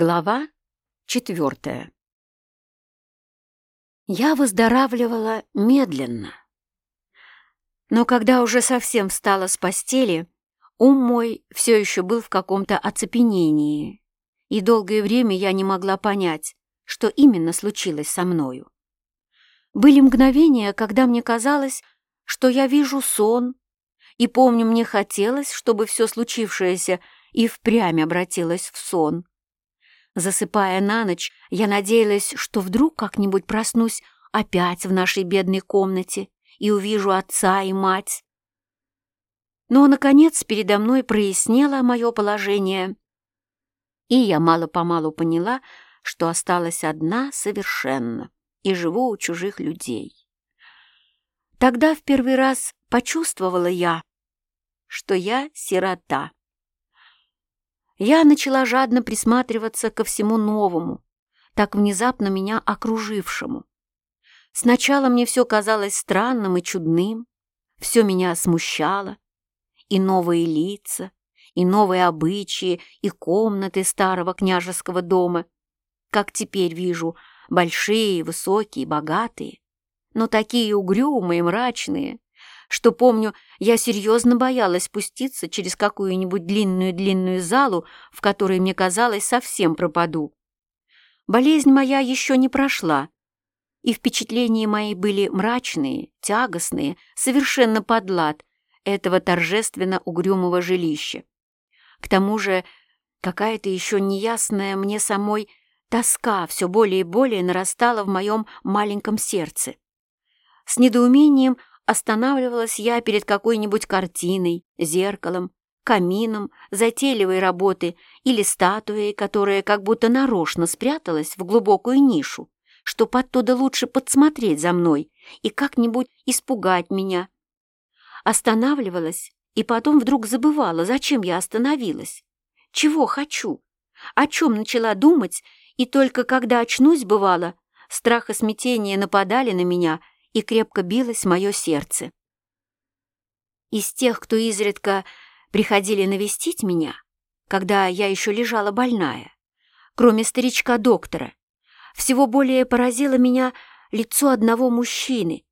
Глава четвертая Я выздоравливала медленно. Но когда уже совсем встала с постели, ум мой все еще был в каком-то оцепенении, и долгое время я не могла понять, что именно случилось со мною. Были мгновения, когда мне казалось, что я вижу сон, и помню, мне хотелось, чтобы все случившееся и впрямь обратилось в сон. Засыпая на ночь, я надеялась, что вдруг как-нибудь проснусь опять в нашей бедной комнате и увижу отца и мать. Но, наконец, передо мной прояснело мое положение, и я мало-помалу поняла, что осталась одна совершенно и живу у чужих людей. Тогда в первый раз почувствовала я, что я сирота. Я начала жадно присматриваться ко всему новому, так внезапно меня окружившему. Сначала мне все казалось странным и чудным, все меня смущало, и новые лица, и новые обычаи, и комнаты старого княжеского дома, как теперь вижу, большие, высокие, богатые, но такие угрюмые, мрачные, что, помню, я серьезно боялась спуститься через какую-нибудь длинную-длинную залу, в которой, мне казалось, совсем пропаду. Болезнь моя еще не прошла, и впечатления мои были мрачные, тягостные, совершенно под лад этого торжественно угрюмого жилища. К тому же какая-то еще неясная мне самой тоска все более и более нарастала в моем маленьком сердце. С недоумением останавливалась я перед какой-нибудь картиной, зеркалом, камином, затейливой работы или статуей, которая как будто нарочно спряталась в глубокую нишу, чтоб оттуда лучше подсмотреть за мной и как-нибудь испугать меня. Останавливалась и потом вдруг забывала, зачем я остановилась, чего хочу, о чем начала думать, и только когда очнусь, бывало, страх и смятение нападали на меня и крепко билось мое сердце. Из тех, кто изредка приходили навестить меня, когда я еще лежала больная, кроме старичка-доктора, всего более поразило меня лицо одного мужчины,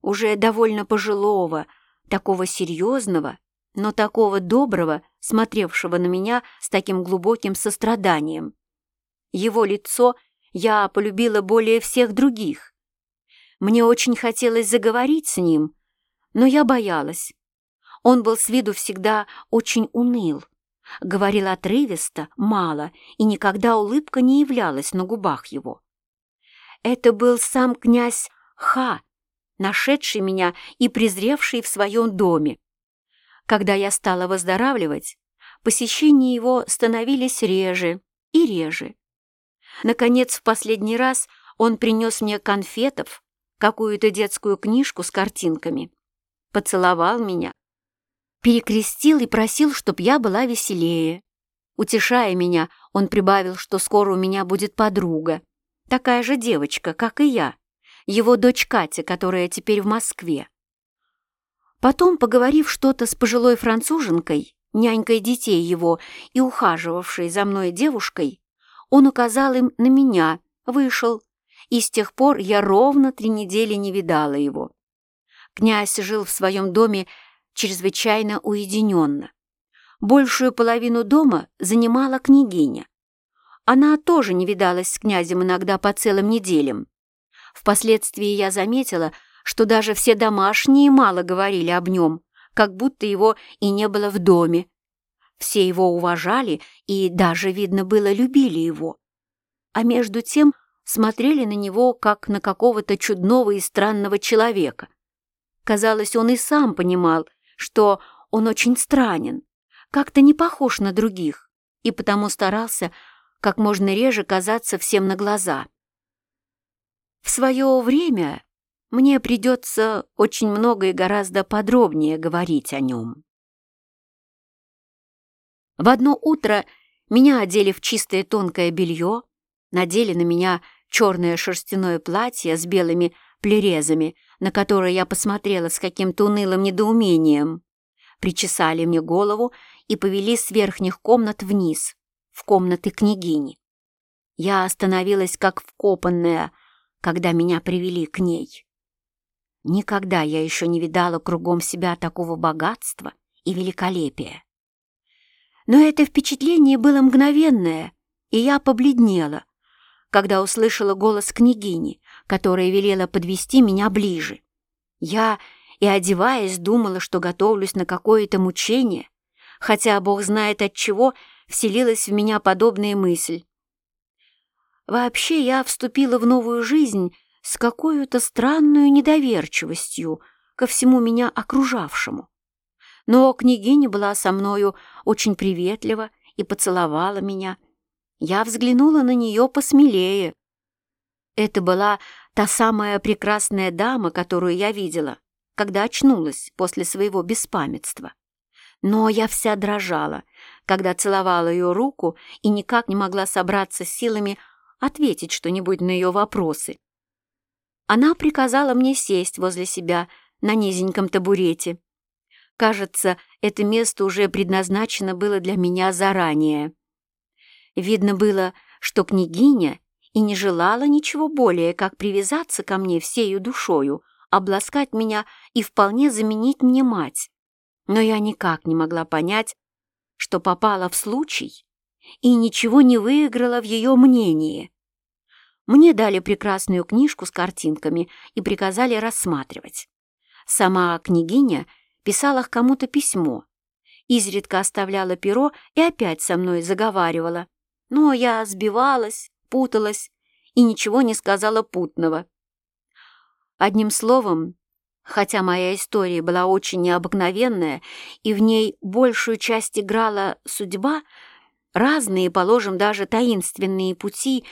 уже довольно пожилого, такого серьезного, но такого доброго, смотревшего на меня с таким глубоким состраданием. Его лицо я полюбила более всех других, мне очень хотелось заговорить с ним, но я боялась. Он был с виду всегда очень уныл, говорил отрывисто, мало, и никогда улыбка не являлась на губах его. Это был сам князь Ха, нашедший меня и презревший в своем доме. Когда я стала выздоравливать, посещения его становились реже и реже. Наконец, в последний раз он принес мне конфетов, какую-то детскую книжку с картинками. Поцеловал меня, перекрестил и просил, чтоб я была веселее. Утешая меня, он прибавил, что скоро у меня будет подруга, такая же девочка, как и я, его дочь Катя, которая теперь в Москве. Потом, поговорив что-то с пожилой француженкой, нянькой детей его и ухаживавшей за мной девушкой, он указал им на меня, вышел и с тех пор я ровно три недели не видала его. Князь жил в своем доме чрезвычайно уединенно. Большую половину дома занимала княгиня. Она тоже не видалась с князем иногда по целым неделям. Впоследствии я заметила, что даже все домашние мало говорили об нем, как будто его и не было в доме. Все его уважали и даже, видно было, любили его. А между тем смотрели на него, как на какого-то чудного и странного человека. Казалось, он и сам понимал, что он очень странен, как-то не похож на других, и потому старался как можно реже казаться всем на глаза. В свое время мне придется очень много и гораздо подробнее говорить о нем. В одно утро меня одели в чистое тонкое белье, надели на меня черное шерстяное платье с белыми плерезами, на которое я посмотрела с каким-то унылым недоумением. Причесали мне голову и повели с верхних комнат вниз, в комнаты княгини. Я остановилась как вкопанная, когда меня привели к ней. Никогда я еще не видала кругом себя такого богатства и великолепия. Но это впечатление было мгновенное, и я побледнела, когда услышала голос княгини, которая велела подвести меня ближе. Я, и одеваясь, думала, что готовлюсь на какое-то мучение, хотя бог знает от чего вселилась в меня подобная мысль. Вообще я вступила в новую жизнь с какой-то странной недоверчивостью ко всему меня окружавшему. Но княгиня была со мною очень приветлива и поцеловала меня. Я взглянула на нее посмелее. Это была та самая прекрасная дама, которую я видела, когда очнулась после своего беспамятства. Но я вся дрожала, когда целовала ее руку и никак не могла собраться с силами ответить что-нибудь на ее вопросы. Она приказала мне сесть возле себя на низеньком табурете. Кажется, это место уже предназначено было для меня заранее. Видно было, что княгиня и не желала ничего более, как привязаться ко мне всею душою, обласкать меня и вполне заменить мне мать. Но я никак не могла понять, что попала в случай и ничего не выиграла в ее мнении. Мне дали прекрасную книжку с картинками и приказали рассматривать. Сама княгиня писала к кому-то письмо, изредка оставляла перо и опять со мной заговаривала. Но я сбивалась, путалась и ничего не сказала путного. Одним словом, хотя моя история была очень необыкновенная и в ней большую часть играла судьба, разные, положим, даже таинственные пути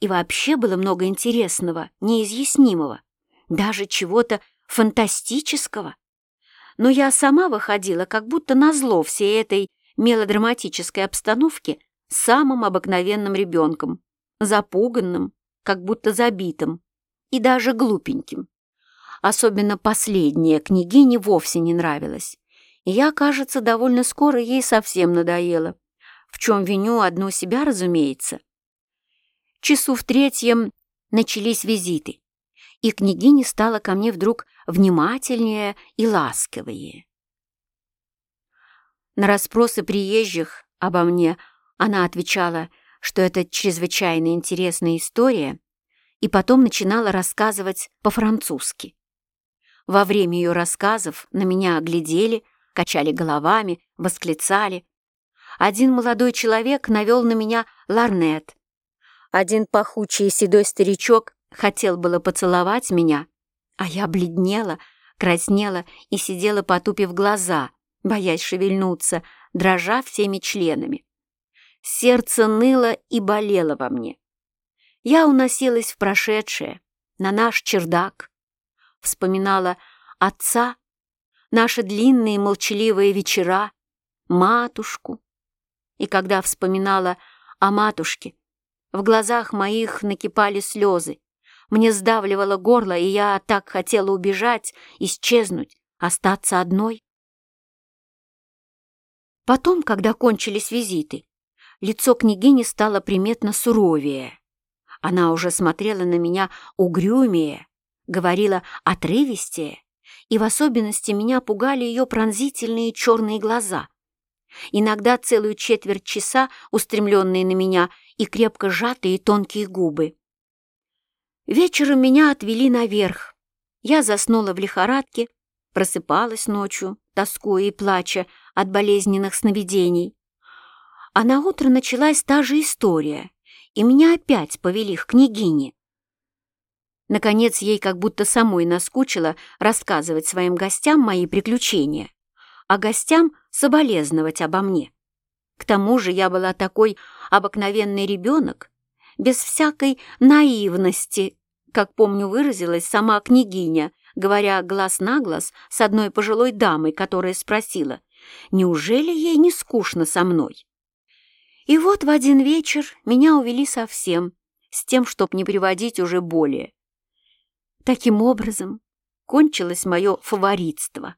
и вообще было много интересного, неизъяснимого, даже чего-то фантастического. Но я сама выходила как будто на зло всей этой мелодраматической обстановке самым обыкновенным ребенком, запуганным, как будто забитым и даже глупеньким. Особенно последняя княгине вовсе не нравилась. И я, кажется, довольно скоро ей совсем надоело. В чем виню одну себя, разумеется. Часу в третьем начались визиты, и княгиня стала ко мне вдруг внимательнее и ласковее. На расспросы приезжих обо мне она отвечала, что это чрезвычайно интересная история, и потом начинала рассказывать по-французски. Во время ее рассказов на меня оглядели, качали головами, восклицали. Один молодой человек навел на меня ларнет, один пахучий седой старичок хотел было поцеловать меня, а я бледнела, краснела и сидела, потупив глаза, боясь шевельнуться, дрожа всеми членами. Сердце ныло и болело во мне. Я уносилась в прошедшее, на наш чердак. Вспоминала отца, наши длинные молчаливые вечера, матушку. И когда вспоминала о матушке, в глазах моих накипали слезы. Мне сдавливало горло, и я так хотела убежать, исчезнуть, остаться одной. Потом, когда кончились визиты, лицо княгини стало приметно суровее. Она уже смотрела на меня угрюмее, говорила отрывистее, и в особенности меня пугали ее пронзительные черные глаза. Иногда целую четверть часа, устремленные на меня, и крепко сжатые тонкие губы. Вечером меня отвели наверх. Я заснула в лихорадке, просыпалась ночью, тоскуя и плача от болезненных сновидений. А на утро началась та же история, и меня опять повели к княгине. Наконец, ей как будто самой наскучило рассказывать своим гостям мои приключения, а гостям соболезновать обо мне. К тому же я была такой обыкновенный ребенок, без всякой наивности, как, помню, выразилась сама княгиня, говоря глаз на глаз с одной пожилой дамой, которая спросила, неужели ей не скучно со мной? И вот в один вечер меня увели совсем, с тем, чтоб не приводить уже более. Таким образом, кончилось мое фаворитство.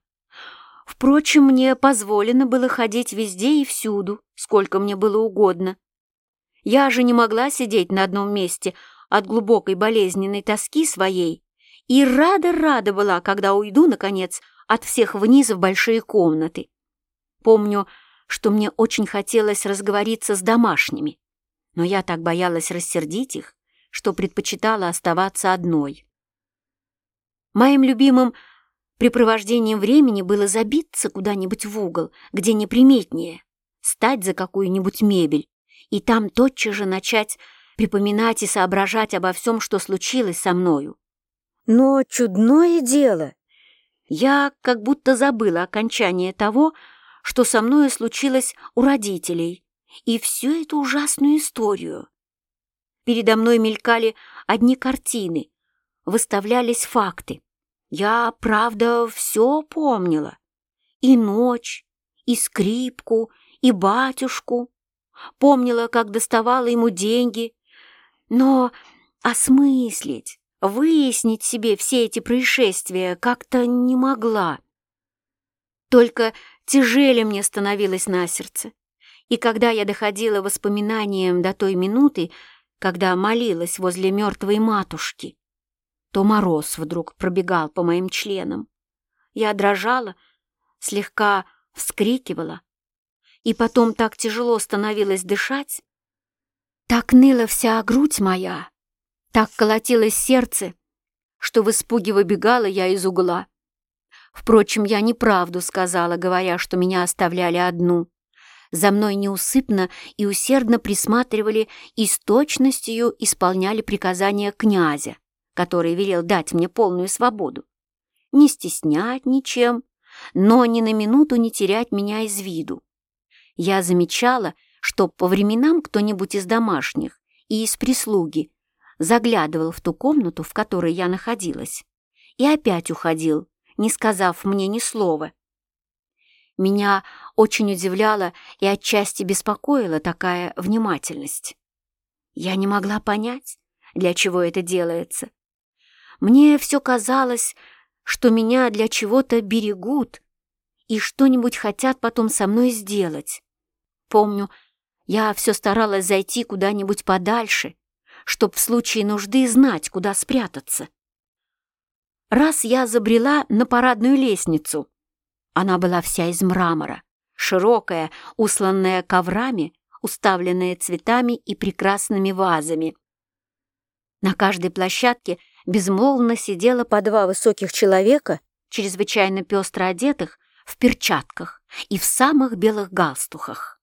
Впрочем, мне позволено было ходить везде и всюду, сколько мне было угодно. Я же не могла сидеть на одном месте от глубокой болезненной тоски своей и рада-рада была, когда уйду, наконец, от всех вниз в большие комнаты. Помню, что мне очень хотелось разговориться с домашними, но я так боялась рассердить их, что предпочитала оставаться одной. Моим любимым препровождением времени было забиться куда-нибудь в угол, где неприметнее, стать за какую-нибудь мебель и там тотчас же начать припоминать и соображать обо всем, что случилось со мною. Но чудное дело, я как будто забыла окончание того, что со мною случилось у родителей, и всю эту ужасную историю. Передо мной мелькали одни картины, выставлялись факты. Я, правда, все помнила. И ночь, и скрипку, и батюшку. Помнила, как доставала ему деньги. Но осмыслить, выяснить себе все эти происшествия как-то не могла. Только тяжелее мне становилось на сердце. И когда я доходила воспоминанием до той минуты, когда молилась возле мертвой матушки, то мороз вдруг пробегал по моим членам. Я дрожала, слегка вскрикивала, и потом так тяжело становилось дышать, так ныла вся грудь моя, так колотилось сердце, что в испуге выбегала я из угла. Впрочем, я неправду сказала, говоря, что меня оставляли одну. За мной неусыпно и усердно присматривали и с точностью исполняли приказания князя, который велел дать мне полную свободу. Не стеснять ничем, но ни на минуту не терять меня из виду. Я замечала, что по временам кто-нибудь из домашних и из прислуги заглядывал в ту комнату, в которой я находилась, и опять уходил, не сказав мне ни слова. Меня очень удивляла и отчасти беспокоила такая внимательность. Я не могла понять, для чего это делается. Мне все казалось, что меня для чего-то берегут и что-нибудь хотят потом со мной сделать. Помню, я все старалась зайти куда-нибудь подальше, чтоб в случае нужды знать, куда спрятаться. Раз я забрела на парадную лестницу. Она была вся из мрамора, широкая, усланная коврами, уставленная цветами и прекрасными вазами. На каждой площадке безмолвно сидело по два высоких человека, чрезвычайно пестро одетых, в перчатках и в самых белых галстухах.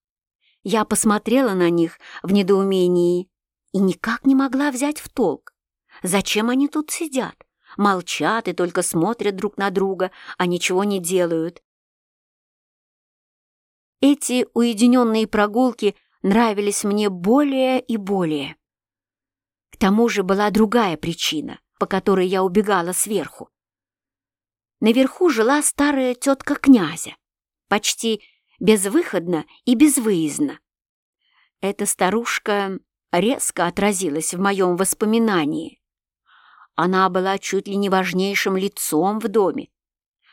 Я посмотрела на них в недоумении и никак не могла взять в толк, зачем они тут сидят молчат и только смотрят друг на друга, а ничего не делают. Эти уединенные прогулки нравились мне более и более. К тому же была другая причина, по которой я убегала сверху. Наверху жила старая тетка князя, почти безвыходно и безвыездно. Эта старушка резко отразилась в моем воспоминании. Она была чуть ли не важнейшим лицом в доме.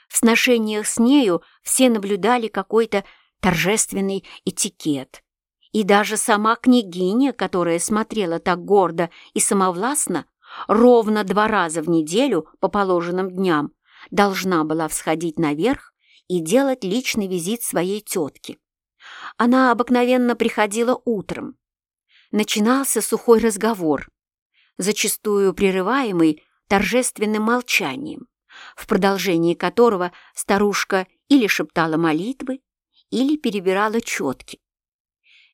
В сношениях с нею все наблюдали какой-то торжественный этикет. И даже сама княгиня, которая смотрела так гордо и самовластно, ровно два раза в неделю по положенным дням, должна была всходить наверх и делать личный визит своей тетке. Она обыкновенно приходила утром. Начинался сухой разговор, зачастую прерываемый торжественным молчанием, в продолжении которого старушка или шептала молитвы, или перебирала четки.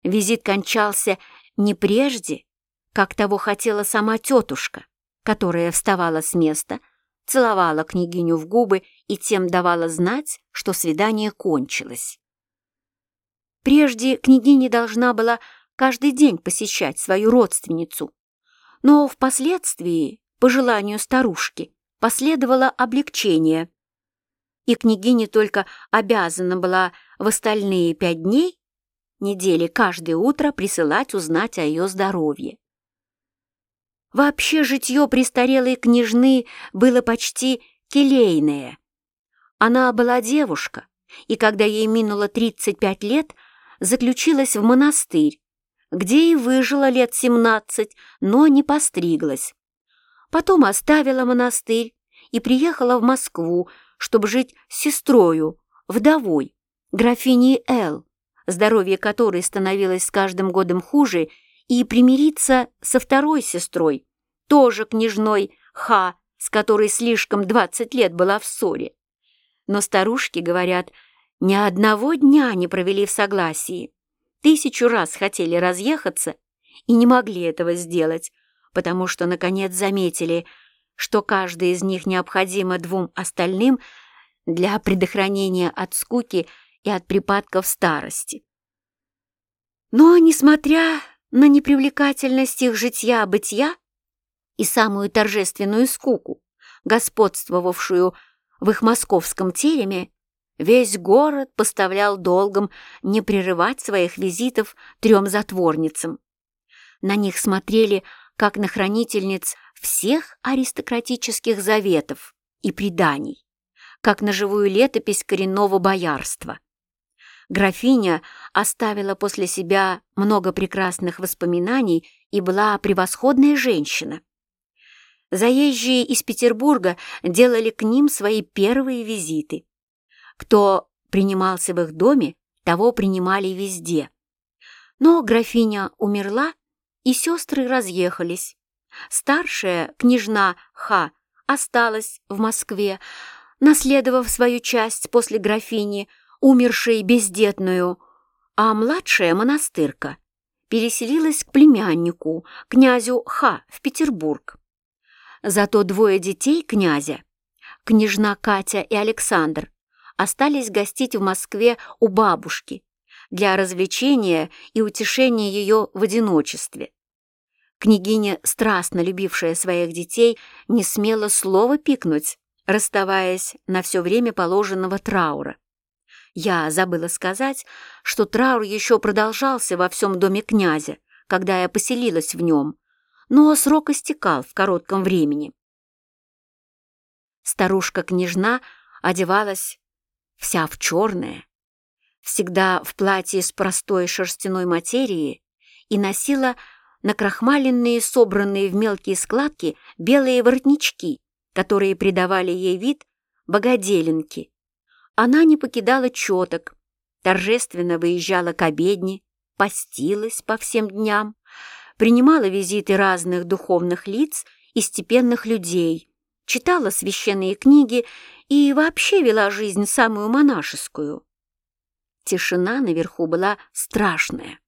Визит кончался не прежде, как того хотела сама тетушка, которая вставала с места, целовала княгиню в губы и тем давала знать, что свидание кончилось. Прежде княгиня должна была каждый день посещать свою родственницу, но впоследствии, по желанию старушки, последовало облегчение. И княгиня только обязана была в остальные пять дней недели каждое утро присылать узнать о ее здоровье. Вообще житье престарелой княжны было почти келейное. Она была девушка, и когда ей минуло 35 лет, заключилась в монастырь, где и выжила лет семнадцать, но не постриглась. Потом оставила монастырь и приехала в Москву, чтобы жить с сестрою, вдовой, графиней Эл, здоровье которой становилось с каждым годом хуже, и примириться со второй сестрой, тоже княжной Ха, с которой слишком двадцать лет была в ссоре. Но старушки, говорят, ни одного дня не провели в согласии. Тысячу раз хотели разъехаться и не могли этого сделать, потому что, наконец, заметили, что каждый из них необходимо двум остальным для предохранения от скуки и от припадков старости. Но, несмотря на непривлекательность их житья-бытия и самую торжественную скуку, господствовавшую в их московском тереме, весь город поставлял долгом не прерывать своих визитов трем затворницам. На них смотрели как на хранительниц всех аристократических заветов и преданий, как на живую летопись коренного боярства. Графиня оставила после себя много прекрасных воспоминаний и была превосходная женщина. Заезжие из Петербурга делали к ним свои первые визиты. Кто принимался в их доме, того принимали везде. Но графиня умерла, и сестры разъехались. Старшая, княжна Ха, осталась в Москве, наследовав свою часть после графини, умершей бездетную, а младшая монастырка переселилась к племяннику, князю Ха, в Петербург. Зато двое детей князя, княжна Катя и Александр, остались гостить в Москве у бабушки для развлечения и утешения ее в одиночестве. Княгиня, страстно любившая своих детей, не смела слова пикнуть, расставаясь на все время положенного траура. Я забыла сказать, что траур еще продолжался во всем доме князя, когда я поселилась в нем, но срок истекал в коротком времени. Старушка-княжна одевалась вся в черное, всегда в платье из простой шерстяной материи и носила накрахмаленные, собранные в мелкие складки белые воротнички, которые придавали ей вид богоделенки. Она не покидала четок, торжественно выезжала к обедне, постилась по всем дням, принимала визиты разных духовных лиц и степенных людей, читала священные книги и вообще вела жизнь самую монашескую. Тишина наверху была страшная.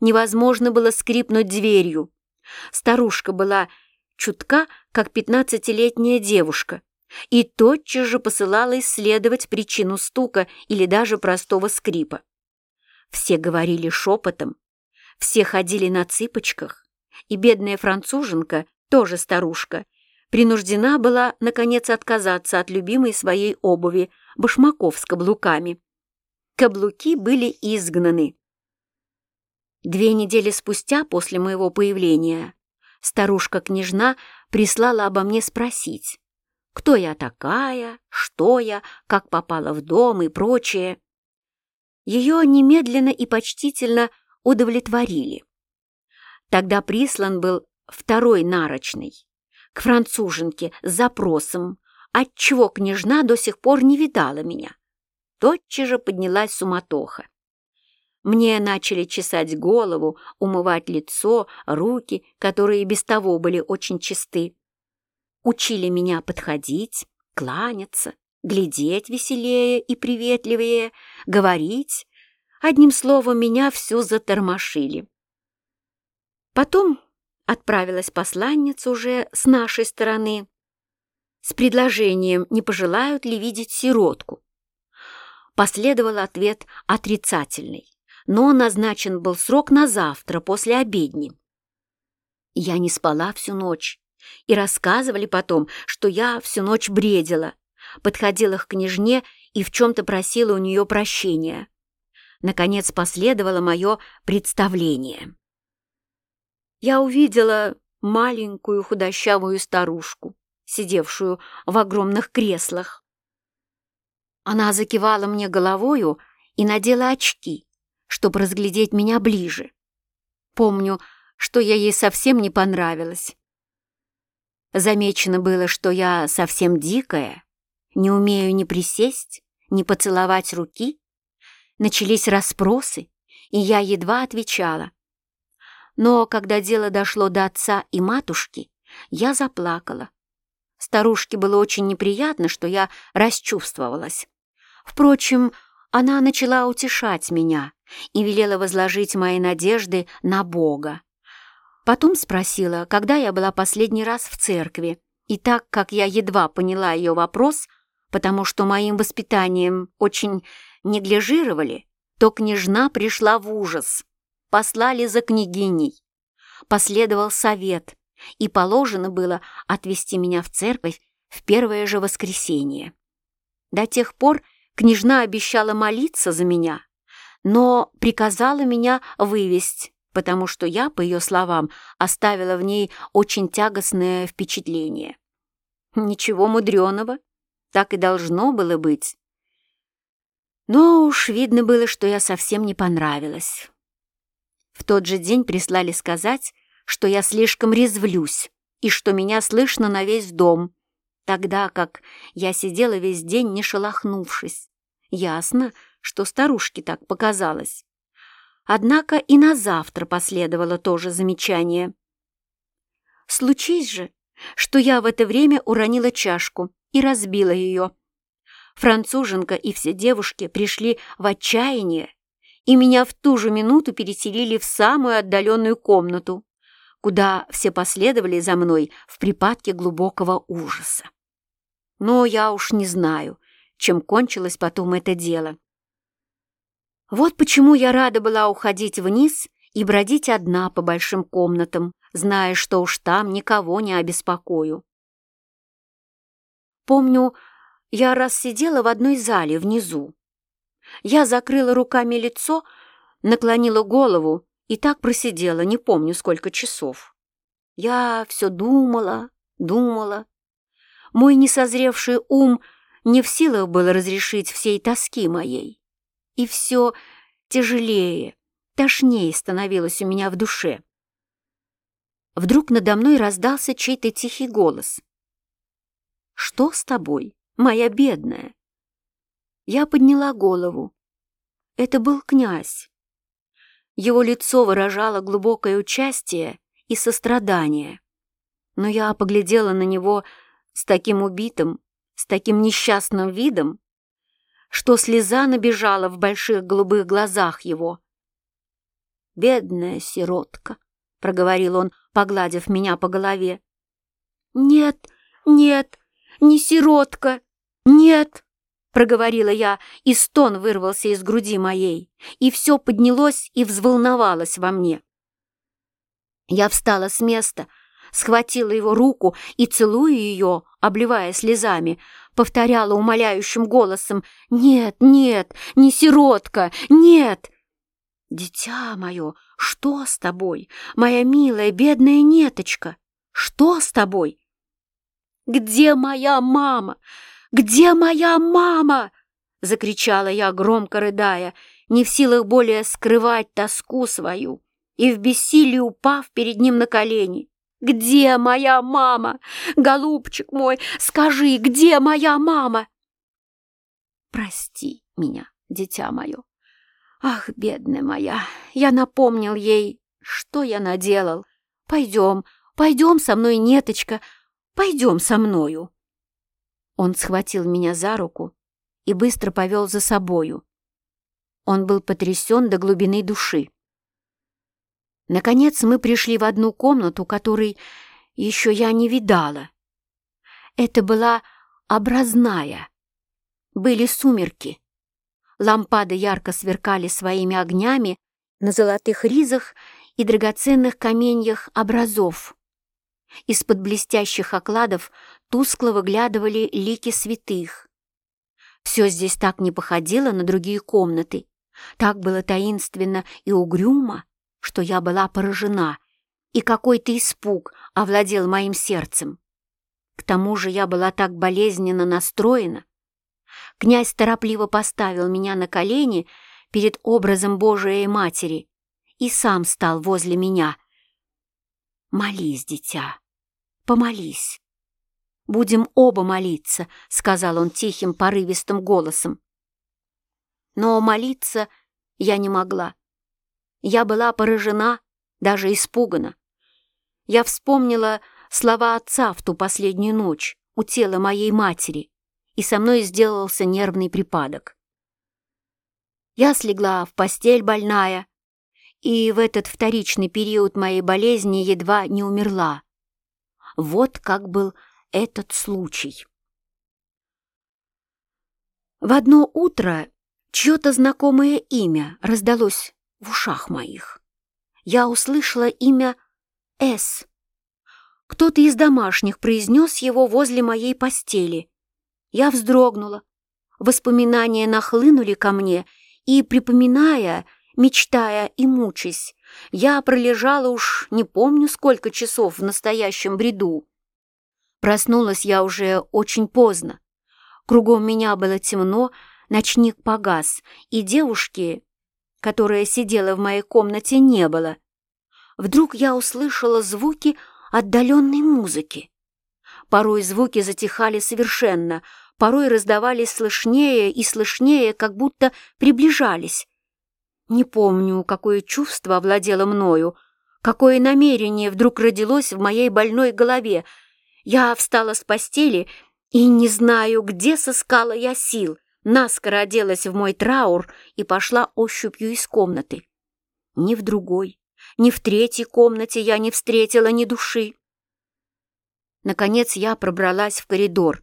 Невозможно было скрипнуть дверью. Старушка была чутка, как пятнадцатилетняя девушка, и тотчас же посылала исследовать причину стука или даже простого скрипа. Все говорили шепотом, все ходили на цыпочках, и бедная француженка, тоже старушка, принуждена была, наконец, отказаться от любимой своей обуви, башмаков с каблуками. Каблуки были изгнаны. Две недели спустя после моего появления старушка-княжна прислала обо мне спросить, кто я такая, что я, как попала в дом и прочее. Ее немедленно и почтительно удовлетворили. Тогда прислан был второй нарочный, к француженке с запросом, отчего княжна до сих пор не видала меня. Тотчас же поднялась суматоха. Мне начали чесать голову, умывать лицо, руки, которые без того были очень чисты. Учили меня подходить, кланяться, глядеть веселее и приветливее, говорить, Одним словом, меня всю затормошили. Потом отправилась посланница уже с нашей стороны с предложением, не пожелают ли видеть сиротку. Последовал ответ отрицательный, но назначен был срок на завтра после обедни. Я не спала всю ночь, и рассказывали потом, что я всю ночь бредила, подходила к княжне и в чем-то просила у нее прощения наконец последовало мое представление. Я увидела маленькую худощавую старушку, сидевшую в огромных креслах. Она закивала мне головою и надела очки, чтобы разглядеть меня ближе. Помню, что я ей совсем не понравилась. Замечено было, что я совсем дикая, не умею ни присесть, ни поцеловать руки. Начались расспросы, и я едва отвечала. Но когда дело дошло до отца и матушки, я заплакала. Старушке было очень неприятно, что я расчувствовалась. Впрочем, она начала утешать меня и велела возложить мои надежды на Бога. Потом спросила, когда я была последний раз в церкви, и так как я едва поняла ее вопрос, потому что моим воспитанием очень неглижировали, то княжна пришла в ужас. Послали за княгиней. Последовал совет, и положено было отвезти меня в церковь в первое же воскресенье. До тех пор княжна обещала молиться за меня, но приказала меня вывесть, потому что я, по ее словам, оставила в ней очень тягостное впечатление. Ничего мудреного, так и должно было быть. Но уж видно было, что я совсем не понравилась. В тот же день прислали сказать, что я слишком резвлюсь и что меня слышно на весь дом, тогда как я сидела весь день, не шелохнувшись. Ясно, что старушке так показалось. Однако и на завтра последовало то же замечание. Случись же, что я в это время уронила чашку и разбила ее. Француженка и все девушки пришли в отчаяние, и меня в ту же минуту переселили в самую отдаленную комнату, куда все последовали за мной в припадке глубокого ужаса. Но я уж не знаю, чем кончилось потом это дело. Вот почему я рада была уходить вниз и бродить одна по большим комнатам, зная, что уж там никого не обеспокою. Помню, я раз сидела в одной зале внизу. Я закрыла руками лицо, наклонила голову и так просидела, не помню сколько часов. Я все думала, думала. Мой несозревший ум не в силах был разрешить всей тоски моей. И все тяжелее, тошнее становилось у меня в душе. Вдруг надо мной раздался чей-то тихий голос. «Что с тобой, моя бедная?» Я подняла голову. Это был князь. Его лицо выражало глубокое участие и сострадание. Но я поглядела на него с таким убитым, с таким несчастным видом, что слеза набежала в больших голубых глазах его. «Бедная сиротка», — проговорил он, погладив меня по голове. «Нет, нет, не сиротка, нет!» Проговорила я, и стон вырвался из груди моей, и все поднялось и взволновалось во мне. Я встала с места, схватила его руку и, целуя ее, обливая слезами, повторяла умоляющим голосом «Нет, нет, не сиротка, нет!» «Дитя мое, что с тобой, моя милая бедная неточка? Что с тобой?» «Где моя мама? «Где моя мама?» — закричала я, громко рыдая, не в силах более скрывать тоску свою, и в бессилии упав перед ним на колени. «Где моя мама? Голубчик мой, скажи, где моя мама?» «Прости меня, дитя мое. Ах, бедная моя, я напомнил ей, что я наделал. Пойдем, пойдем со мной, неточка, пойдем со мною». Он схватил меня за руку и быстро повел за собою. Он был потрясен до глубины души. Наконец мы пришли в одну комнату, которой еще я не видала. Это была образная. Были сумерки. Лампады ярко сверкали своими огнями на золотых ризах и драгоценных каменьях образов. Из-под блестящих окладов тускло выглядывали лики святых. Все здесь так не походило на другие комнаты, так было таинственно и угрюмо, что я была поражена, и какой-то испуг овладел моим сердцем. К тому же я была так болезненно настроена. Князь торопливо поставил меня на колени перед образом Божией Матери и сам стал возле меня. «Молись, дитя, помолись. Будем оба молиться», — сказал он тихим, порывистым голосом. Но молиться я не могла. Я была поражена, даже испугана. Я вспомнила слова отца в ту последнюю ночь у тела моей матери, и со мной сделался нервный припадок. Я слегла в постель больная, и в этот вторичный период моей болезни едва не умерла. Вот как был этот случай. В одно утро чье-то знакомое имя раздалось в ушах моих. Я услышала имя С. Кто-то из домашних произнес его возле моей постели. Я вздрогнула. Воспоминания нахлынули ко мне, и, припоминая, мечтая и мучаясь, я пролежала уж не помню сколько часов в настоящем бреду. Проснулась я уже очень поздно. Кругом меня было темно, ночник погас, и девушки, которая сидела в моей комнате, не было. Вдруг я услышала звуки отдаленной музыки. Порой звуки затихали совершенно, порой раздавались слышнее и слышнее, как будто приближались. Не помню, какое чувство овладело мною, какое намерение вдруг родилось в моей больной голове. Я встала с постели и не знаю, где сыскала я сил, наскоро оделась в мой траур и пошла ощупью из комнаты. Ни в другой, ни в третьей комнате я не встретила ни души. Наконец я пробралась в коридор.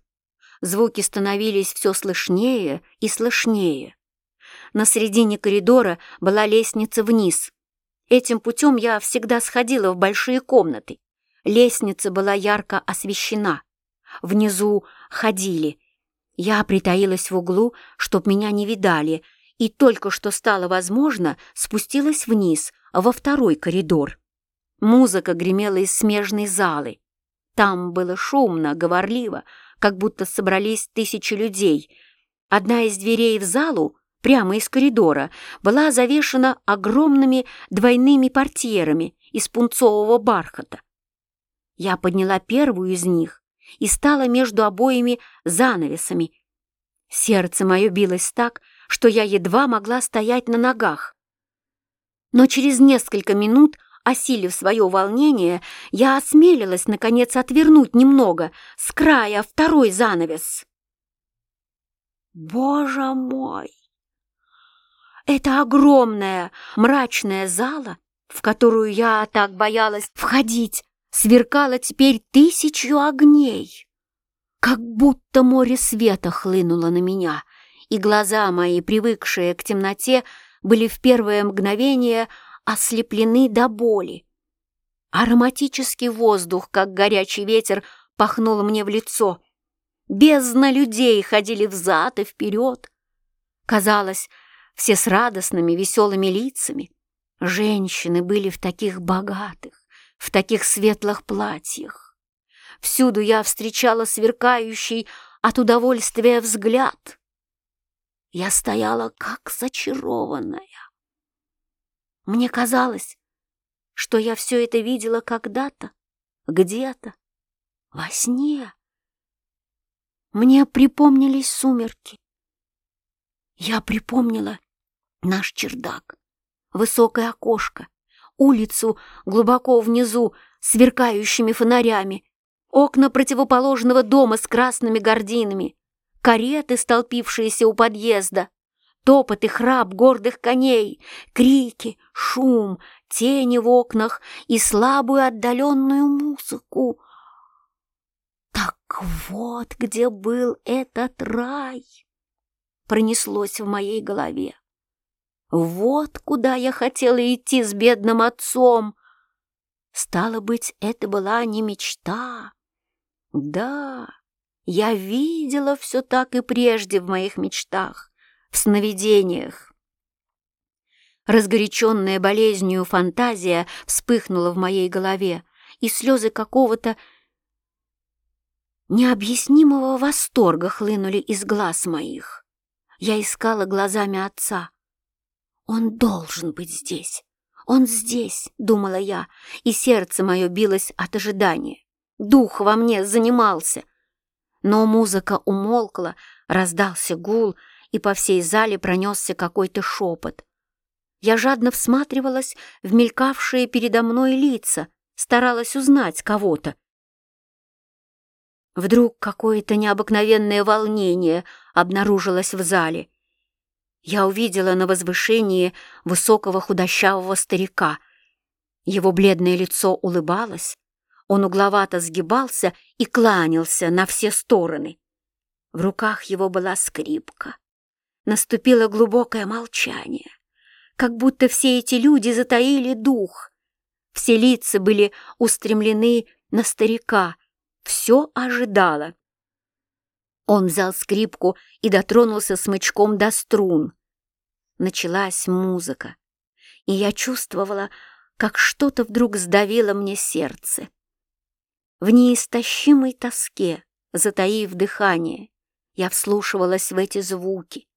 Звуки становились все слышнее и слышнее. На середине коридора была лестница вниз. Этим путем я всегда сходила в большие комнаты. Лестница была ярко освещена. Внизу ходили. Я притаилась в углу, чтоб меня не видали, и только что стало возможно, спустилась вниз, во второй коридор. Музыка гремела из смежной залы. Там было шумно, говорливо, как будто собрались тысячи людей. Одна из дверей в залу, прямо из коридора, была завешена огромными двойными портьерами из пунцового бархата. Я подняла первую из них и стала между обоими занавесами. Сердце мое билось так, что я едва могла стоять на ногах. Но через несколько минут Осилив свое волнение, я осмелилась, наконец, отвернуть немного с края второй занавес. Боже мой! Это огромная мрачная зала, в которую я так боялась входить, сверкала теперь тысячу огней. Как будто море света хлынуло на меня, и глаза мои, привыкшие к темноте, были в первое мгновение ослеплены до боли. Ароматический воздух, как горячий ветер, пахнул мне в лицо. Бездна людей ходили взад и вперед. Казалось, все с радостными, веселыми лицами. Женщины были в таких богатых, в таких светлых платьях. Всюду я встречала сверкающий от удовольствия взгляд. Я стояла как зачарованная. Мне казалось, что я все это видела когда-то, где-то, во сне. Мне припомнились сумерки. Я припомнила наш чердак, высокое окошко, улицу глубоко внизу сверкающими фонарями, окна противоположного дома с красными гардинами, кареты, столпившиеся у подъезда, топот и храп гордых коней, крики, шум, тени в окнах и слабую отдаленную музыку. Так вот где был этот рай, пронеслось в моей голове. Вот куда я хотела идти с бедным отцом. Стало быть, это была не мечта. Да, я видела все так и прежде в моих мечтах в сновидениях. Разгоряченная болезнью фантазия вспыхнула в моей голове, и слезы какого-то необъяснимого восторга хлынули из глаз моих. Я искала глазами отца. Он должен быть здесь. «Он здесь!» — думала я, и сердце мое билось от ожидания. Дух во мне занимался. Но музыка умолкла, раздался гул, и по всей зале пронесся какой-то шепот. Я жадно всматривалась в мелькавшие передо мной лица, старалась узнать кого-то. Вдруг какое-то необыкновенное волнение обнаружилось в зале. Я увидела на возвышении высокого худощавого старика. Его бледное лицо улыбалось, он угловато сгибался и кланялся на все стороны. В руках его была скрипка. Наступило глубокое молчание, как будто все эти люди затаили дух. Все лица были устремлены на старика, все ожидало. Он взял скрипку и дотронулся смычком до струн. Началась музыка, и я чувствовала, как что-то вдруг сдавило мне сердце. В неистощимой тоске, затаив дыхание, я вслушивалась в эти звуки.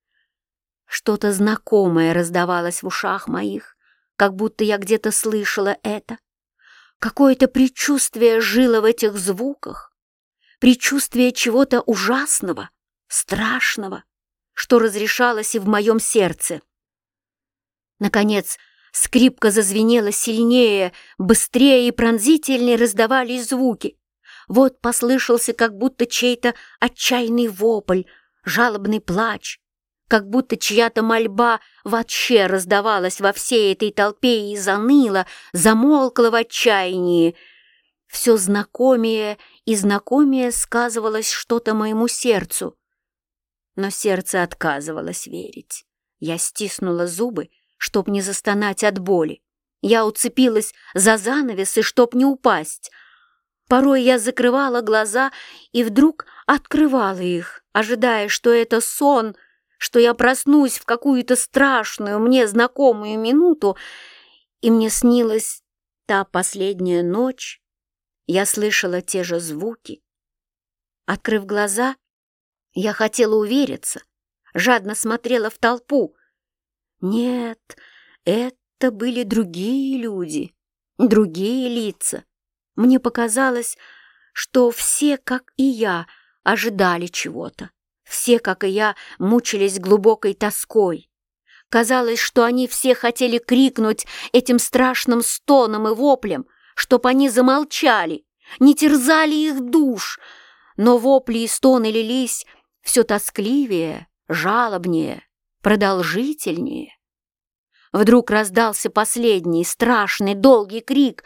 Что-то знакомое раздавалось в ушах моих, как будто я где-то слышала это. Какое-то предчувствие жило в этих звуках, предчувствие чего-то ужасного, страшного, что разрешалось и в моем сердце. Наконец, скрипка зазвенела сильнее, быстрее и пронзительнее раздавались звуки. Вот послышался как будто чей-то отчаянный вопль, жалобный плач, как будто чья-то мольба вообще раздавалась во всей этой толпе и заныла, замолкла в отчаянии. Все знакомее и знакомее сказывалось что-то моему сердцу. Но сердце отказывалось верить. Я стиснула зубы, чтоб не застонать от боли. Я уцепилась за занавес, и чтоб не упасть. Порой я закрывала глаза и вдруг открывала их, ожидая, что это сон — что я проснусь в какую-то страшную мне знакомую минуту, и мне снилась та последняя ночь, я слышала те же звуки. Открыв глаза, я хотела увериться, жадно смотрела в толпу. Нет, это были другие люди, другие лица. Мне показалось, что все, как и я, ожидали чего-то. Все, как и я, мучились глубокой тоской. Казалось, что они все хотели крикнуть этим страшным стоном и воплем, чтоб они замолчали, не терзали их душ, но вопли и стоны лились все тоскливее, жалобнее, продолжительнее. Вдруг раздался последний, страшный, долгий крик,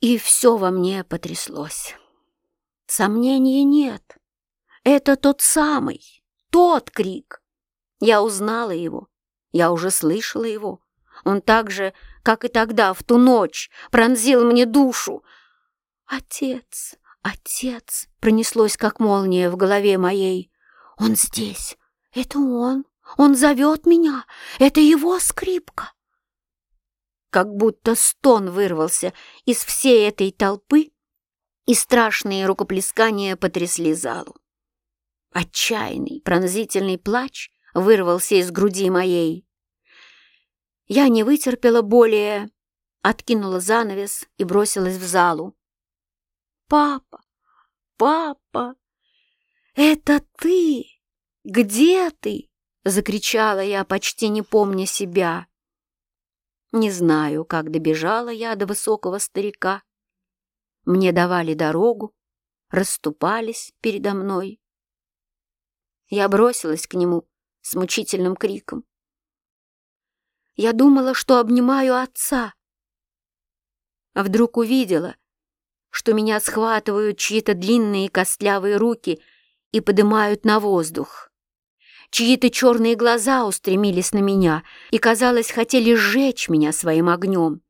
и все во мне потряслось. Сомнений нет. Это тот самый, тот крик. Я узнала его, я уже слышала его. Он так же, как и тогда, в ту ночь, пронзил мне душу. «Отец, отец!» — пронеслось, как молния в голове моей. «Он здесь! Это он! Он зовет меня! Это его скрипка!» Как будто стон вырвался из всей этой толпы, и страшные рукоплескания потрясли залу. Отчаянный, пронзительный плач вырвался из груди моей. Я не вытерпела более, откинула занавес и бросилась в залу. «Папа! Папа! Это ты! Где ты?» — закричала я, почти не помня себя. Не знаю, как добежала я до высокого старика. Мне давали дорогу, расступались передо мной. Я бросилась к нему с мучительным криком. Я думала, что обнимаю отца. А вдруг увидела, что меня схватывают чьи-то длинные костлявые руки и поднимают на воздух. Чьи-то черные глаза устремились на меня и, казалось, хотели сжечь меня своим огнем.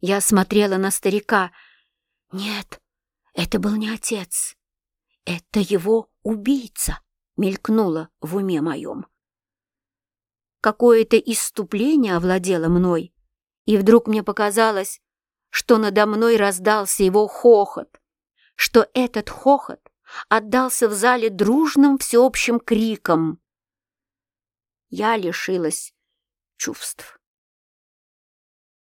Я смотрела на старика. Нет, это был не отец. Это его убийца мелькнуло в уме моем. Какое-то иступление овладело мной, и вдруг мне показалось, что надо мной раздался его хохот, что этот хохот отдался в зале дружным всеобщим криком. Я лишилась чувств.